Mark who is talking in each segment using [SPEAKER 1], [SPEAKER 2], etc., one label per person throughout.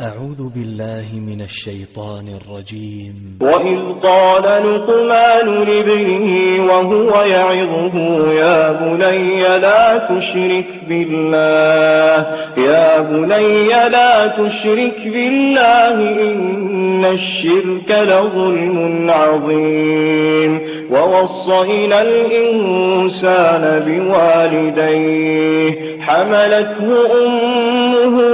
[SPEAKER 1] أعوذ بالله من الشيطان الرجيم.
[SPEAKER 2] وإذ قال لقمان لابنه وهو يعظه يا بني لا تشرك بالله يا بني لا تشرك بالله إن الشرك لظلم عظيم. ووصينا الإنسان بوالديه حملته أمه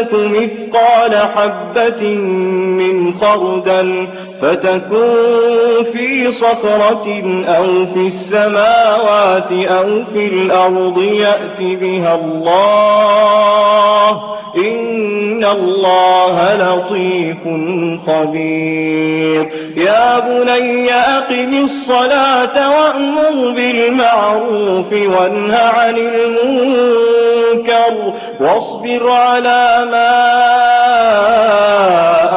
[SPEAKER 2] تك مثقال حبة من خردل فتكون في صخرة أو في السماوات أو في الأرض يأت بها الله إن الله لطيف خبير. يا بني أقم الصلاة وأمر بالمعروف وانه عن المنكر واصبر على ما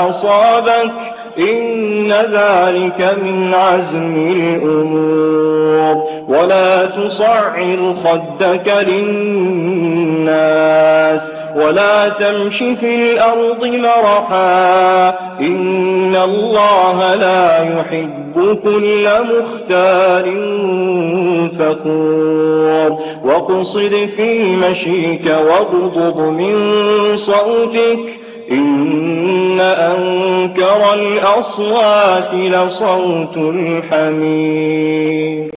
[SPEAKER 2] أصابك إن ذلك من عزم الأمور. ولا تصعر خدك للناس. ولا تمش في الأرض مرحا إن الله لا يحب كل مختار فخور وقصد في مشيك واغضض من صوتك إن أنكر الأصوات لصوت الحميد